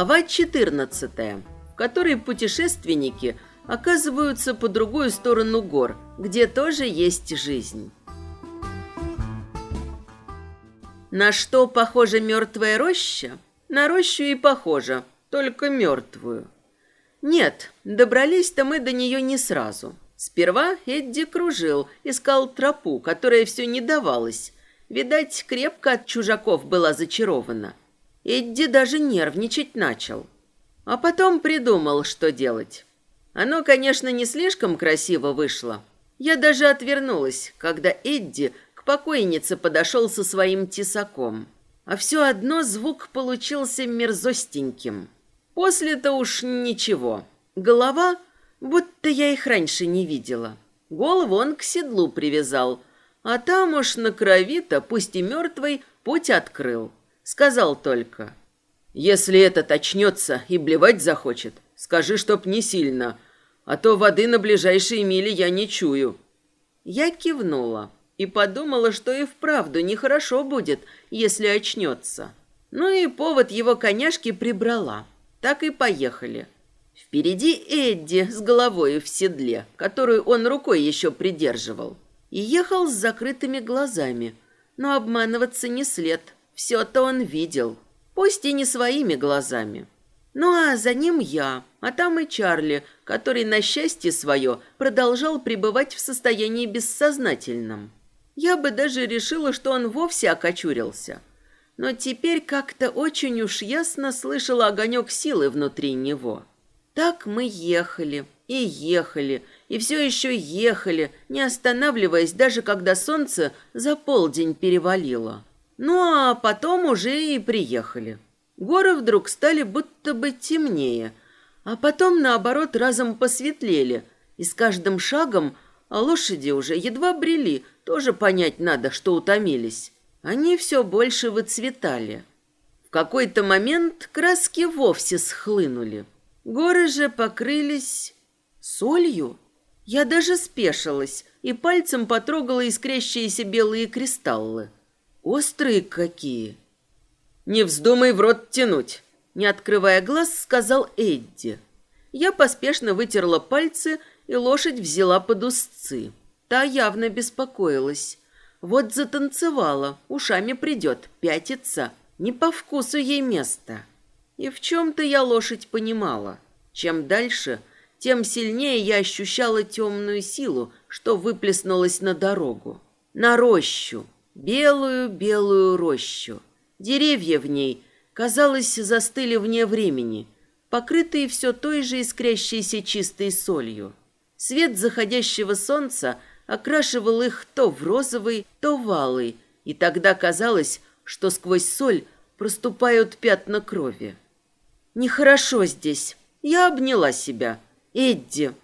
Глава 14, в которой путешественники оказываются по другую сторону гор, где тоже есть жизнь. На что похожа мертвая роща? На рощу и похожа, только мертвую. Нет, добрались-то мы до нее не сразу. Сперва Эдди кружил, искал тропу, которая все не давалась. Видать, крепко от чужаков была зачарована. Эдди даже нервничать начал. А потом придумал, что делать. Оно, конечно, не слишком красиво вышло. Я даже отвернулась, когда Эдди к покойнице подошел со своим тесаком. А все одно звук получился мерзостеньким. После-то уж ничего. Голова, будто я их раньше не видела. Голову он к седлу привязал, а там уж на крови-то, пусть и мертвый, путь открыл. Сказал только, «Если этот очнется и блевать захочет, скажи, чтоб не сильно, а то воды на ближайшие мили я не чую». Я кивнула и подумала, что и вправду нехорошо будет, если очнется. Ну и повод его коняшки прибрала. Так и поехали. Впереди Эдди с головой в седле, которую он рукой еще придерживал. И ехал с закрытыми глазами. Но обманываться не след. Все-то он видел. Пусть и не своими глазами. Ну а за ним я, а там и Чарли, который на счастье свое продолжал пребывать в состоянии бессознательном. Я бы даже решила, что он вовсе окочурился. Но теперь как-то очень уж ясно слышала огонек силы внутри него. Так мы ехали и ехали, и все еще ехали, не останавливаясь даже когда солнце за полдень перевалило. Ну а потом уже и приехали. Горы вдруг стали будто бы темнее, а потом, наоборот, разом посветлели, и с каждым шагом а лошади уже едва брели, тоже понять надо, что утомились. Они все больше выцветали. В какой-то момент краски вовсе схлынули. Горы же покрылись солью. Я даже спешилась и пальцем потрогала искрящиеся белые кристаллы. Острые какие. «Не вздумай в рот тянуть», — не открывая глаз, сказал Эдди. Я поспешно вытерла пальцы, и лошадь взяла под узцы. Та явно беспокоилась. Вот затанцевала, ушами придет, пятится. Не по вкусу ей место. И в чем-то я лошадь понимала. Чем дальше, тем сильнее я ощущала темную силу, что выплеснулась на дорогу. На рощу. Белую-белую рощу. Деревья в ней, казалось, застыли вне времени, покрытые все той же искрящейся чистой солью. Свет заходящего солнца окрашивал их то в розовый, то в алый, и тогда казалось, что сквозь соль проступают пятна крови. Нехорошо здесь. Я обняла себя. Эдди.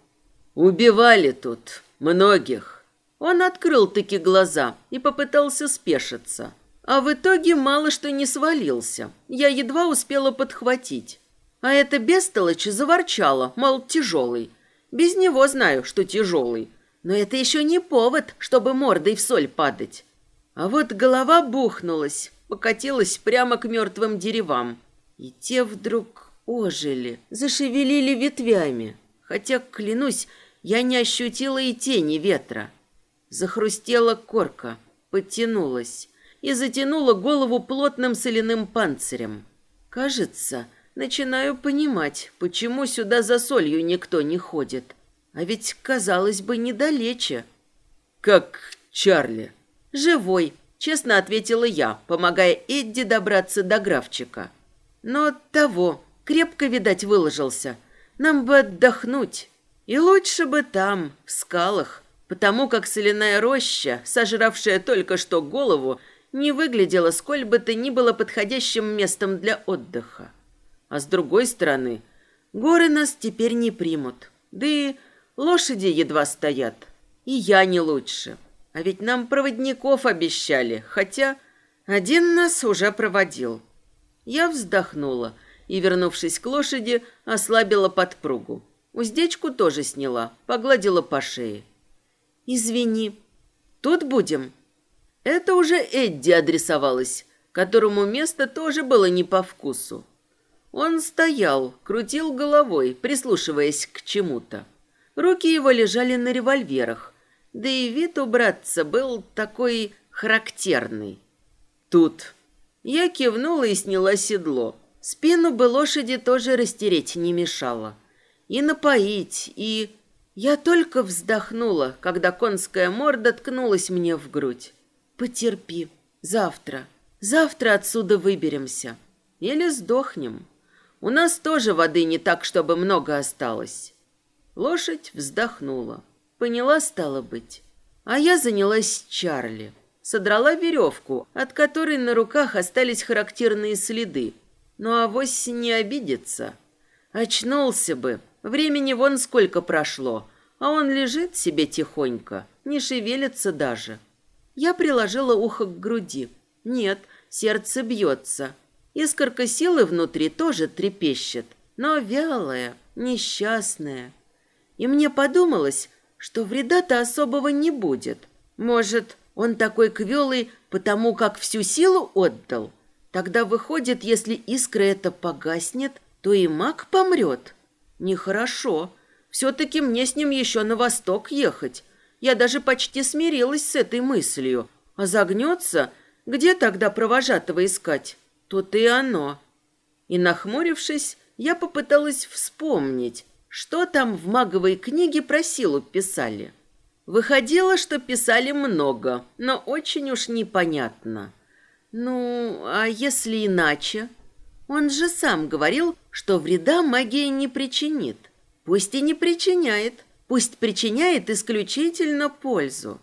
Убивали тут многих. Он открыл таки глаза и попытался спешиться. А в итоге мало что не свалился. Я едва успела подхватить. А эта бестолочь заворчала, мол, тяжелый. Без него знаю, что тяжелый. Но это еще не повод, чтобы мордой в соль падать. А вот голова бухнулась, покатилась прямо к мертвым деревам. И те вдруг ожили, зашевелили ветвями. Хотя, клянусь, я не ощутила и тени ветра. Захрустела корка, подтянулась и затянула голову плотным соляным панцирем. Кажется, начинаю понимать, почему сюда за солью никто не ходит. А ведь, казалось бы, недалече. Как Чарли? Живой, честно ответила я, помогая Эдди добраться до графчика. Но того, крепко, видать, выложился. Нам бы отдохнуть. И лучше бы там, в скалах, потому как соляная роща, сожравшая только что голову, не выглядела сколь бы то ни было подходящим местом для отдыха. А с другой стороны, горы нас теперь не примут. Да и лошади едва стоят. И я не лучше. А ведь нам проводников обещали, хотя один нас уже проводил. Я вздохнула и, вернувшись к лошади, ослабила подпругу. Уздечку тоже сняла, погладила по шее. «Извини, тут будем?» Это уже Эдди адресовалась, которому место тоже было не по вкусу. Он стоял, крутил головой, прислушиваясь к чему-то. Руки его лежали на револьверах, да и вид у братца был такой характерный. Тут я кивнула и сняла седло. Спину бы лошади тоже растереть не мешало. И напоить, и... Я только вздохнула, когда конская морда ткнулась мне в грудь. «Потерпи. Завтра. Завтра отсюда выберемся. Или сдохнем. У нас тоже воды не так, чтобы много осталось». Лошадь вздохнула. Поняла, стало быть. А я занялась Чарли. Содрала веревку, от которой на руках остались характерные следы. Ну, авось не обидится. Очнулся бы, Времени вон сколько прошло, а он лежит себе тихонько, не шевелится даже. Я приложила ухо к груди. Нет, сердце бьется. Искорка силы внутри тоже трепещет, но вялая, несчастная. И мне подумалось, что вреда-то особого не будет. Может, он такой квелый, потому как всю силу отдал? Тогда выходит, если искра эта погаснет, то и маг помрет. Нехорошо. Все-таки мне с ним еще на восток ехать. Я даже почти смирилась с этой мыслью. А загнется, где тогда провожатого искать? Тут и оно. И, нахмурившись, я попыталась вспомнить, что там в маговой книге про силу писали. Выходило, что писали много, но очень уж непонятно. Ну, а если иначе? Он же сам говорил, что вреда магия не причинит. Пусть и не причиняет, пусть причиняет исключительно пользу.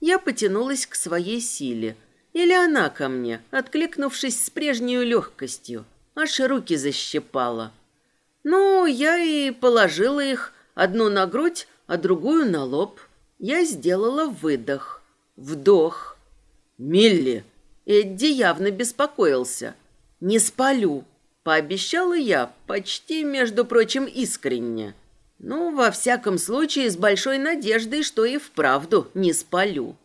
Я потянулась к своей силе. Или она ко мне, откликнувшись с прежней легкостью. Аж руки защипала. Ну, я и положила их, одну на грудь, а другую на лоб. Я сделала выдох, вдох. «Милли!» Эдди явно беспокоился – не спалю, пообещала я, почти, между прочим, искренне. Ну, во всяком случае, с большой надеждой, что и вправду не спалю.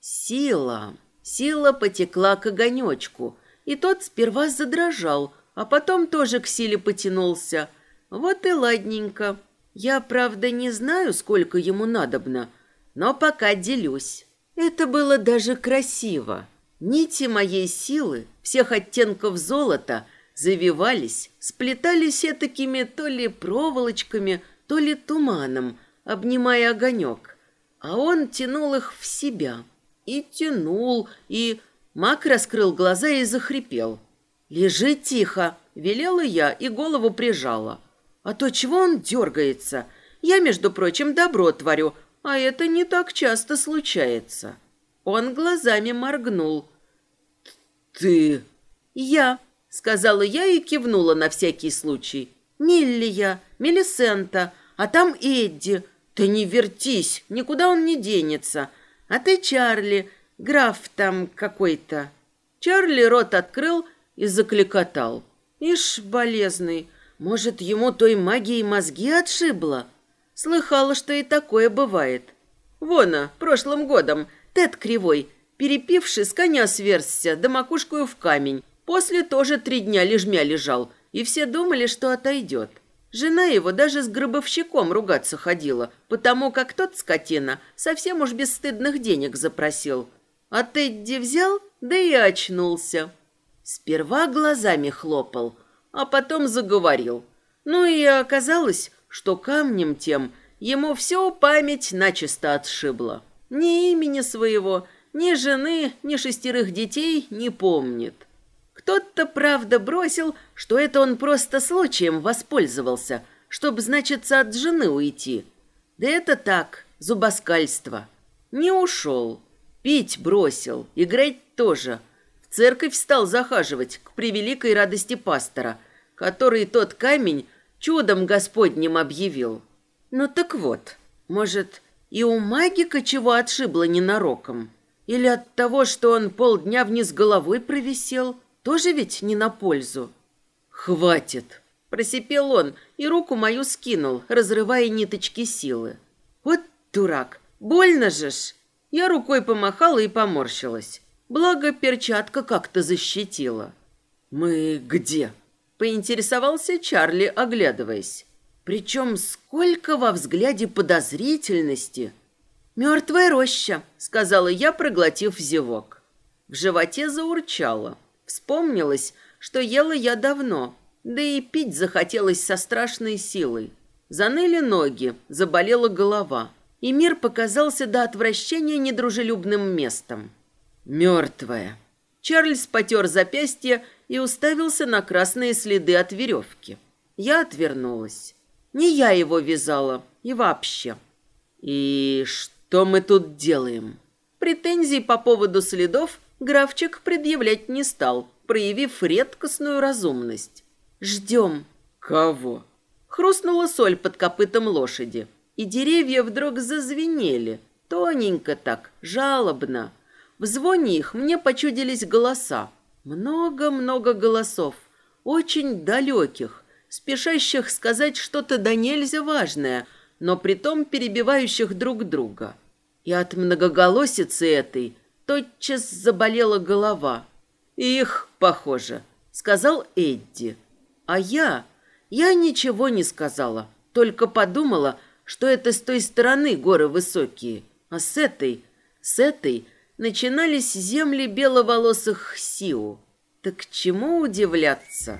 Сила, сила потекла к огонечку, и тот сперва задрожал, а потом тоже к силе потянулся. Вот и ладненько. Я, правда, не знаю, сколько ему надобно, но пока делюсь. Это было даже красиво. Нити моей силы, всех оттенков золота, завивались, сплетались этакими то ли проволочками, то ли туманом, обнимая огонек. А он тянул их в себя. И тянул, и... Мак раскрыл глаза и захрипел. «Лежи тихо!» — велела я и голову прижала. «А то чего он дергается? Я, между прочим, добро творю, а это не так часто случается». Он глазами моргнул, «Ты...» «Я», — сказала я и кивнула на всякий случай. «Милли Мелисента, а там Эдди. Ты не вертись, никуда он не денется. А ты Чарли, граф там какой-то». Чарли рот открыл и закликотал. «Ишь, болезный, может, ему той магией мозги отшибло?» Слыхала, что и такое бывает. Вон, прошлым годом Тед Кривой Перепивший, с коня сверзся, да макушкою в камень. После тоже три дня лежмя лежал, и все думали, что отойдет. Жена его даже с гробовщиком ругаться ходила, потому как тот скотина совсем уж бесстыдных денег запросил. А Тедди взял, да и очнулся. Сперва глазами хлопал, а потом заговорил. Ну и оказалось, что камнем тем ему всю память начисто отшибла. Ни имени своего, ни жены, ни шестерых детей не помнит. Кто-то, правда, бросил, что это он просто случаем воспользовался, чтобы, значится, от жены уйти. Да это так, зубоскальство. Не ушел. Пить бросил, играть тоже. В церковь стал захаживать к превеликой радости пастора, который тот камень чудом Господним объявил. Ну так вот, может, и у магика чего отшибло ненароком. Или от того, что он полдня вниз головой провисел, тоже ведь не на пользу. «Хватит!» – просипел он и руку мою скинул, разрывая ниточки силы. «Вот дурак! Больно же ж!» Я рукой помахала и поморщилась. Благо, перчатка как-то защитила. «Мы где?» Поинтересовался Чарли, оглядываясь. Причем сколько во взгляде подозрительности. «Мертвая роща», — сказала я, проглотив зевок. В животе заурчало. Вспомнилось, что ела я давно, да и пить захотелось со страшной силой. Заныли ноги, заболела голова, и мир показался до отвращения недружелюбным местом. Мертвая. Чарльз потер запястье и уставился на красные следы от веревки. Я отвернулась. Не я его вязала, и вообще. И что мы тут делаем? Претензий по поводу следов графчик предъявлять не стал, проявив редкостную разумность. Ждем. Кого? Хрустнула соль под копытом лошади, и деревья вдруг зазвенели, тоненько так, жалобно. В звоне их мне почудились голоса. Много-много голосов, очень далеких, спешащих сказать что-то да нельзя важное, но притом перебивающих друг друга. И от многоголосицы этой тотчас заболела голова. «Их, похоже», — сказал Эдди. А я... Я ничего не сказала, только подумала, что это с той стороны горы высокие, а с этой, с этой начинались земли беловолосых Сиу. Так чему удивляться?»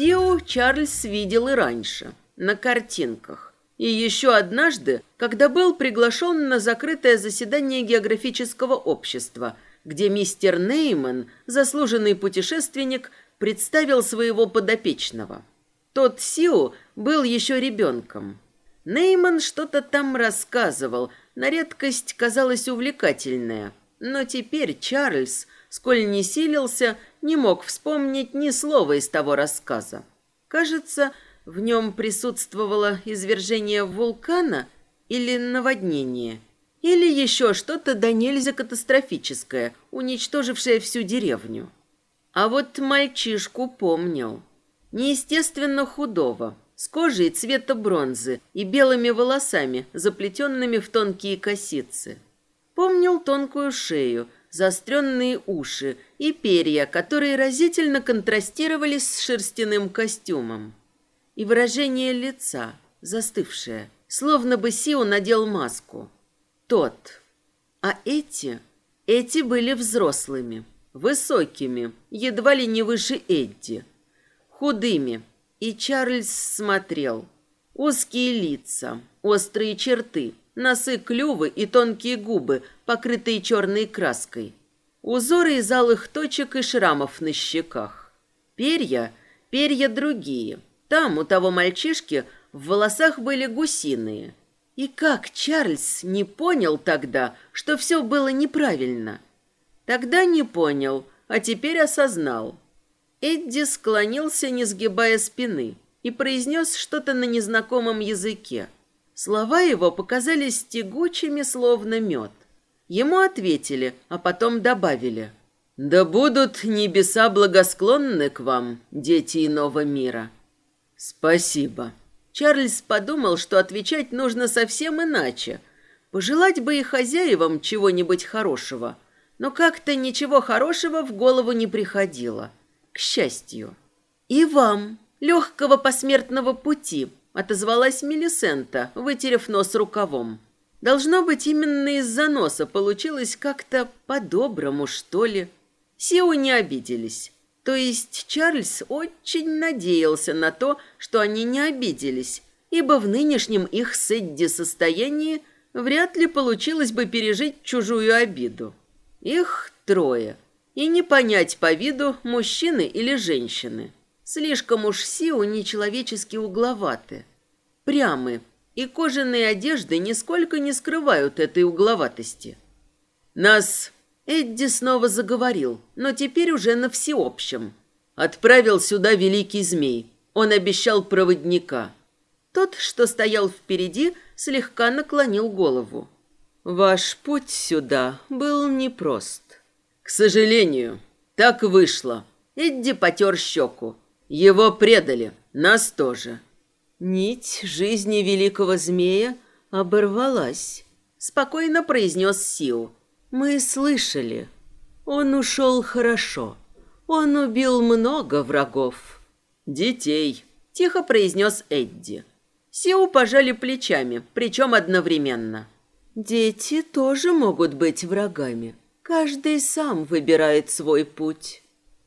Сиу Чарльз видел и раньше на картинках. И еще однажды, когда был приглашен на закрытое заседание географического общества, где мистер Нейман, заслуженный путешественник, представил своего подопечного. Тот Сиу был еще ребенком. Нейман что-то там рассказывал, на редкость казалось увлекательное. Но теперь Чарльз, сколь не силился, не мог вспомнить ни слова из того рассказа. Кажется, в нем присутствовало извержение вулкана или наводнение, или еще что-то да нельзя катастрофическое, уничтожившее всю деревню. А вот мальчишку помнил. Неестественно худого, с кожей цвета бронзы и белыми волосами, заплетенными в тонкие косицы. Помнил тонкую шею, заостренные уши и перья, которые разительно контрастировали с шерстяным костюмом и выражение лица, застывшее, словно бы Сио надел маску. Тот. А эти, эти были взрослыми, высокими, едва ли не выше Эдди, худыми, и Чарльз смотрел. Узкие лица, острые черты, носы клювы и тонкие губы, покрытые черной краской. Узоры из алых точек и шрамов на щеках. Перья, перья другие – там, у того мальчишки, в волосах были гусиные. И как Чарльз не понял тогда, что все было неправильно? Тогда не понял, а теперь осознал. Эдди склонился, не сгибая спины, и произнес что-то на незнакомом языке. Слова его показались тягучими, словно мед. Ему ответили, а потом добавили. «Да будут небеса благосклонны к вам, дети иного мира». «Спасибо». Чарльз подумал, что отвечать нужно совсем иначе. Пожелать бы и хозяевам чего-нибудь хорошего. Но как-то ничего хорошего в голову не приходило. К счастью. «И вам, легкого посмертного пути», — отозвалась Мелисента, вытерев нос рукавом. Должно быть, именно из-за носа получилось как-то по-доброму, что ли. Сиу не обиделись. То есть Чарльз очень надеялся на то, что они не обиделись, ибо в нынешнем их с Эдди состоянии вряд ли получилось бы пережить чужую обиду. Их трое. И не понять по виду, мужчины или женщины. Слишком уж Сиу нечеловечески угловаты. Прямы, и кожаные одежды нисколько не скрывают этой угловатости. Нас Эдди снова заговорил, но теперь уже на всеобщем. Отправил сюда великий змей. Он обещал проводника. Тот, что стоял впереди, слегка наклонил голову. Ваш путь сюда был непрост. К сожалению, так вышло. Эдди потер щеку. Его предали, нас тоже. Нить жизни великого змея оборвалась, спокойно произнес Сиу. Мы слышали. Он ушел хорошо. Он убил много врагов. Детей, тихо произнес Эдди. Сиу пожали плечами, причем одновременно. Дети тоже могут быть врагами. Каждый сам выбирает свой путь.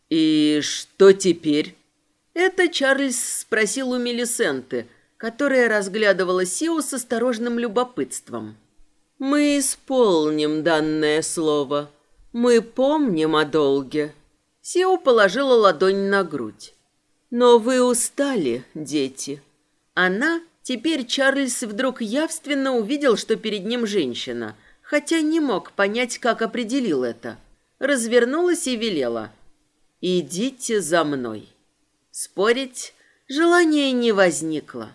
И что теперь? Это Чарльз спросил у Мелисенты, которая разглядывала Сиу с осторожным любопытством. Мы исполним данное слово. Мы помним о долге. Сиу положила ладонь на грудь. Но вы устали, дети. Она Теперь Чарльз вдруг явственно увидел, что перед ним женщина, хотя не мог понять, как определил это. Развернулась и велела. «Идите за мной». Спорить желания не возникло.